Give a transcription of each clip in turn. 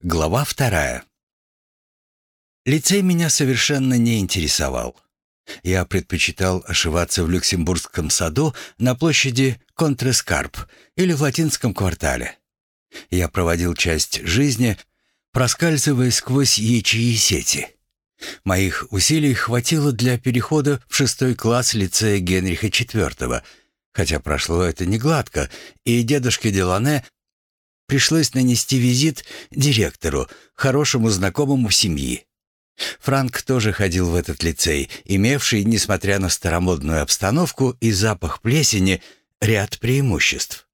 Глава вторая. Лицей меня совершенно не интересовал. Я предпочитал ошиваться в Люксембургском саду на площади Контрескарп или в Латинском квартале. Я проводил часть жизни, проскальзывая сквозь ячьи сети. Моих усилий хватило для перехода в шестой класс лицея Генриха IV, хотя прошло это не гладко, и дедушке Делане пришлось нанести визит директору, хорошему знакомому семьи. Франк тоже ходил в этот лицей, имевший, несмотря на старомодную обстановку и запах плесени, ряд преимуществ.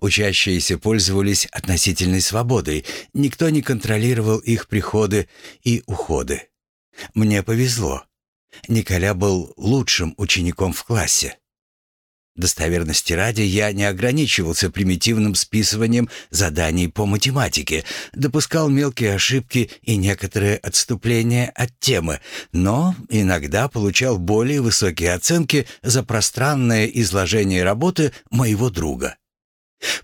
Учащиеся пользовались относительной свободой, никто не контролировал их приходы и уходы. Мне повезло. Николя был лучшим учеником в классе. Достоверности ради я не ограничивался примитивным списыванием заданий по математике, допускал мелкие ошибки и некоторые отступления от темы, но иногда получал более высокие оценки за пространное изложение работы моего друга.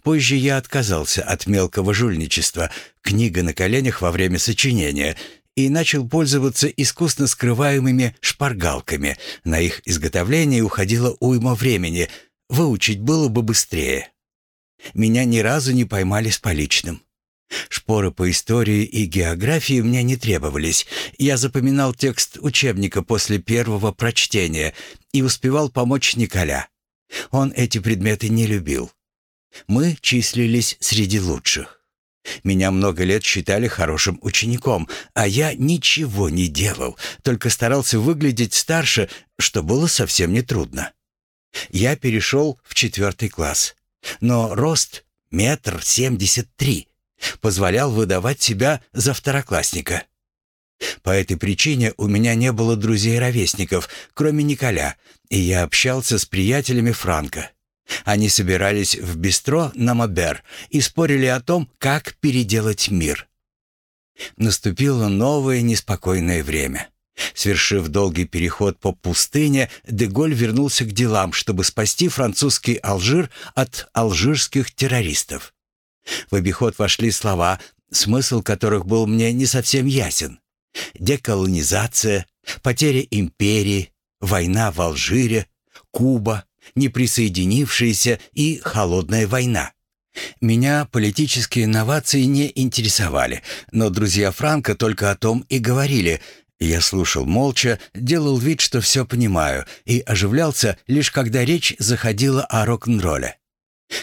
Позже я отказался от мелкого жульничества, книга на коленях во время сочинения, и начал пользоваться искусно скрываемыми шпаргалками. На их изготовление уходило уйма времени, выучить было бы быстрее. Меня ни разу не поймали с поличным. Шпоры по истории и географии мне не требовались. Я запоминал текст учебника после первого прочтения и успевал помочь Николя. Он эти предметы не любил. Мы числились среди лучших. Меня много лет считали хорошим учеником, а я ничего не делал, только старался выглядеть старше, что было совсем нетрудно. Я перешел в четвертый класс, но рост метр семьдесят три позволял выдавать себя за второклассника. По этой причине у меня не было друзей-ровесников, кроме Николя, и я общался с приятелями Франка. Они собирались в бистро на Мобер и спорили о том, как переделать мир. Наступило новое неспокойное время. Свершив долгий переход по пустыне, Деголь вернулся к делам, чтобы спасти французский Алжир от алжирских террористов. В обиход вошли слова, смысл которых был мне не совсем ясен. Деколонизация, потеря империи, война в Алжире, Куба, неприсоединившиеся и холодная война. Меня политические инновации не интересовали, но друзья Франка только о том и говорили. Я слушал молча, делал вид, что все понимаю, и оживлялся лишь когда речь заходила о рок-н-ролле.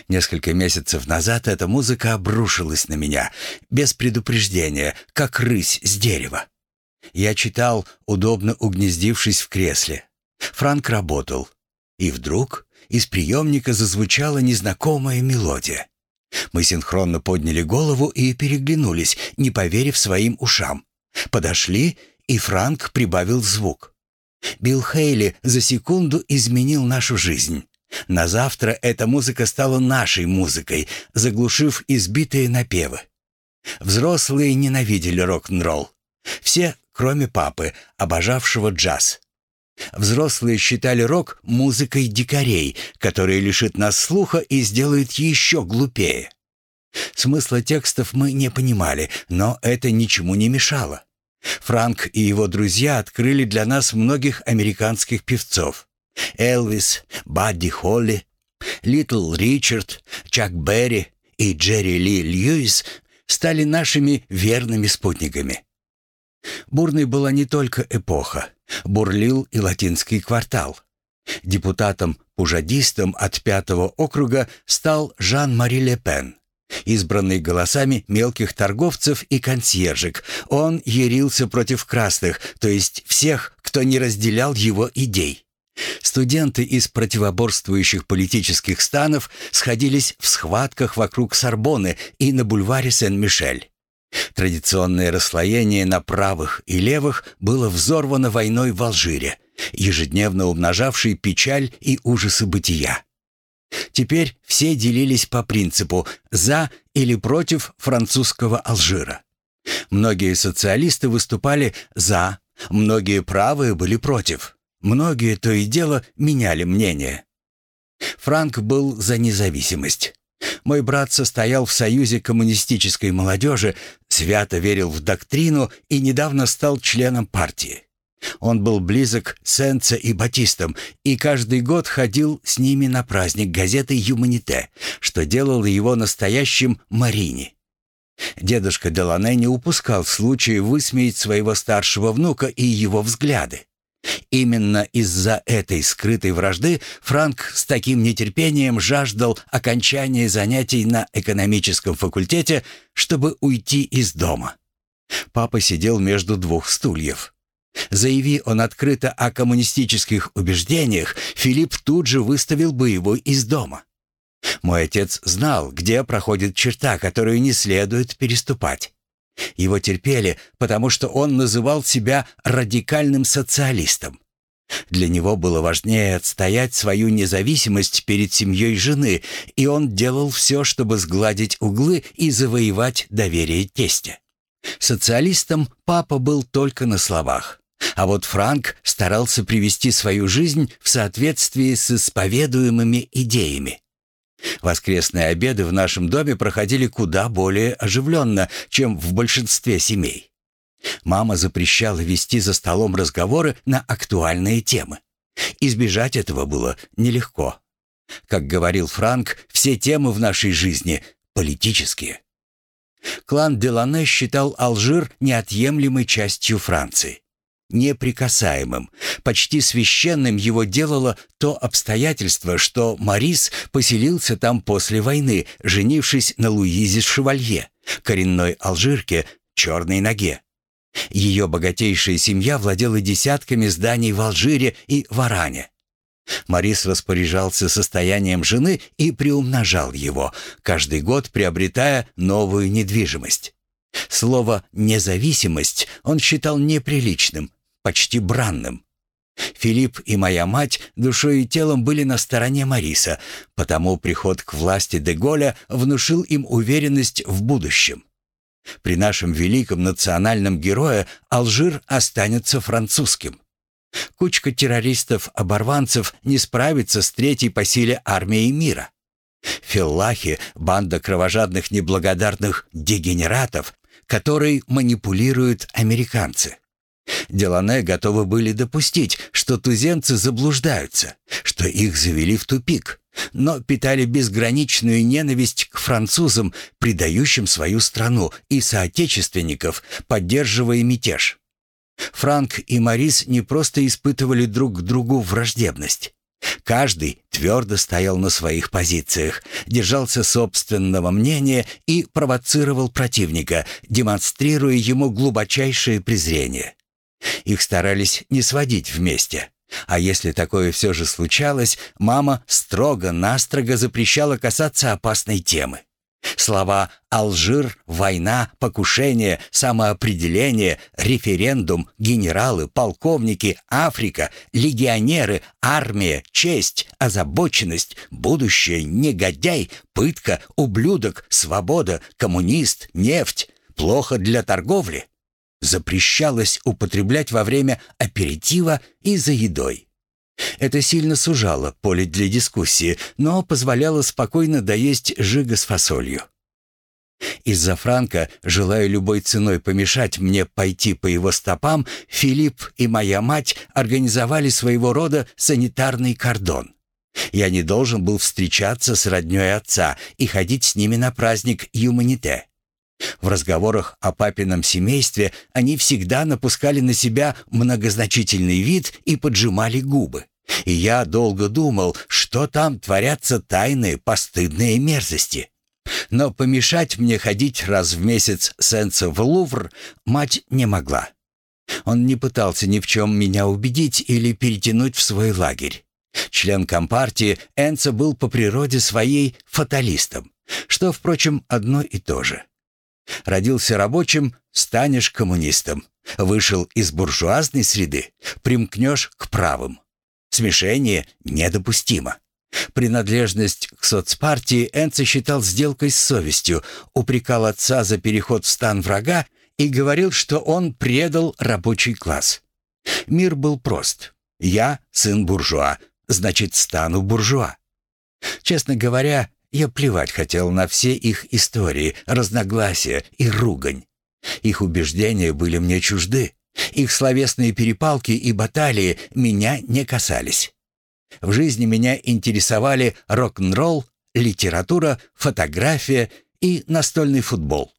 Несколько месяцев назад эта музыка обрушилась на меня, без предупреждения, как рысь с дерева. Я читал, удобно угнездившись в кресле. Франк работал. И вдруг из приемника зазвучала незнакомая мелодия. Мы синхронно подняли голову и переглянулись, не поверив своим ушам. Подошли, и Франк прибавил звук. Билл Хейли за секунду изменил нашу жизнь. На завтра эта музыка стала нашей музыкой, заглушив избитые напевы. Взрослые ненавидели рок-н-ролл. Все, кроме папы, обожавшего джаз. Взрослые считали рок музыкой дикарей, которая лишит нас слуха и сделает еще глупее. Смысла текстов мы не понимали, но это ничему не мешало. Франк и его друзья открыли для нас многих американских певцов. Элвис, Бадди Холли, Литл Ричард, Чак Берри и Джерри Ли Льюис стали нашими верными спутниками. Бурной была не только эпоха, бурлил и латинский квартал. Депутатом-пужадистом от пятого округа стал Жан-Мари Ле Пен. Избранный голосами мелких торговцев и консьержек, он ярился против красных, то есть всех, кто не разделял его идей. Студенты из противоборствующих политических станов сходились в схватках вокруг Сорбоны и на бульваре Сен-Мишель. Традиционное расслоение на правых и левых было взорвано войной в Алжире, ежедневно умножавшей печаль и ужасы бытия. Теперь все делились по принципу «за» или «против» французского Алжира. Многие социалисты выступали «за», многие правые были «против», многие то и дело меняли мнение. Франк был за независимость. Мой брат состоял в Союзе коммунистической молодежи, свято верил в доктрину и недавно стал членом партии. Он был близок с Энце и Батистом и каждый год ходил с ними на праздник газеты «Юманите», что делало его настоящим Марини. Дедушка Делане не упускал случая высмеять своего старшего внука и его взгляды. Именно из-за этой скрытой вражды Франк с таким нетерпением жаждал окончания занятий на экономическом факультете, чтобы уйти из дома. Папа сидел между двух стульев. Заяви он открыто о коммунистических убеждениях, Филипп тут же выставил бы его из дома. Мой отец знал, где проходит черта, которую не следует переступать. Его терпели, потому что он называл себя радикальным социалистом. Для него было важнее отстоять свою независимость перед семьей жены, и он делал все, чтобы сгладить углы и завоевать доверие тестя. Социалистом папа был только на словах. А вот Франк старался привести свою жизнь в соответствии с исповедуемыми идеями. Воскресные обеды в нашем доме проходили куда более оживленно, чем в большинстве семей. Мама запрещала вести за столом разговоры на актуальные темы. Избежать этого было нелегко. Как говорил Франк, все темы в нашей жизни политические. Клан Делане считал Алжир неотъемлемой частью Франции неприкасаемым. Почти священным его делало то обстоятельство, что Марис поселился там после войны, женившись на Луизе Шевалье, коренной алжирке, черной ноге. Ее богатейшая семья владела десятками зданий в Алжире и Варане. Марис распоряжался состоянием жены и приумножал его, каждый год приобретая новую недвижимость. Слово «независимость» он считал неприличным, почти бранным. Филипп и моя мать душой и телом были на стороне Мариса, потому приход к власти Деголя внушил им уверенность в будущем. При нашем великом национальном герое Алжир останется французским. Кучка террористов-оборванцев не справится с третьей по силе армией мира. Филлахи — банда кровожадных неблагодарных дегенератов, которой манипулируют американцы. Делане готовы были допустить, что туземцы заблуждаются, что их завели в тупик, но питали безграничную ненависть к французам, предающим свою страну, и соотечественников, поддерживая мятеж. Франк и Марис не просто испытывали друг к другу враждебность. Каждый твердо стоял на своих позициях, держался собственного мнения и провоцировал противника, демонстрируя ему глубочайшее презрение. Их старались не сводить вместе. А если такое все же случалось, мама строго-настрого запрещала касаться опасной темы. Слова «Алжир», «война», «покушение», «самоопределение», «референдум», «генералы», «полковники», «Африка», «легионеры», «армия», «честь», «озабоченность», «будущее», «негодяй», «пытка», «ублюдок», «свобода», «коммунист», «нефть», «плохо для торговли» запрещалось употреблять во время аперитива и за едой. Это сильно сужало поле для дискуссии, но позволяло спокойно доесть жига с фасолью. Из-за Франка, желая любой ценой помешать мне пойти по его стопам, Филипп и моя мать организовали своего рода санитарный кордон. Я не должен был встречаться с роднёй отца и ходить с ними на праздник Юманите. В разговорах о папином семействе они всегда напускали на себя многозначительный вид и поджимали губы. И я долго думал, что там творятся тайные постыдные мерзости. Но помешать мне ходить раз в месяц Сенса в Лувр мать не могла. Он не пытался ни в чем меня убедить или перетянуть в свой лагерь. Член Компартии Энца был по природе своей фаталистом, что, впрочем, одно и то же. Родился рабочим, станешь коммунистом. Вышел из буржуазной среды, примкнешь к правым. Смешение недопустимо. Принадлежность к соцпартии Энце считал сделкой с совестью, упрекал отца за переход в стан врага и говорил, что он предал рабочий класс. Мир был прост. Я сын буржуа, значит, стану буржуа. Честно говоря, Я плевать хотел на все их истории, разногласия и ругань. Их убеждения были мне чужды. Их словесные перепалки и баталии меня не касались. В жизни меня интересовали рок-н-ролл, литература, фотография и настольный футбол.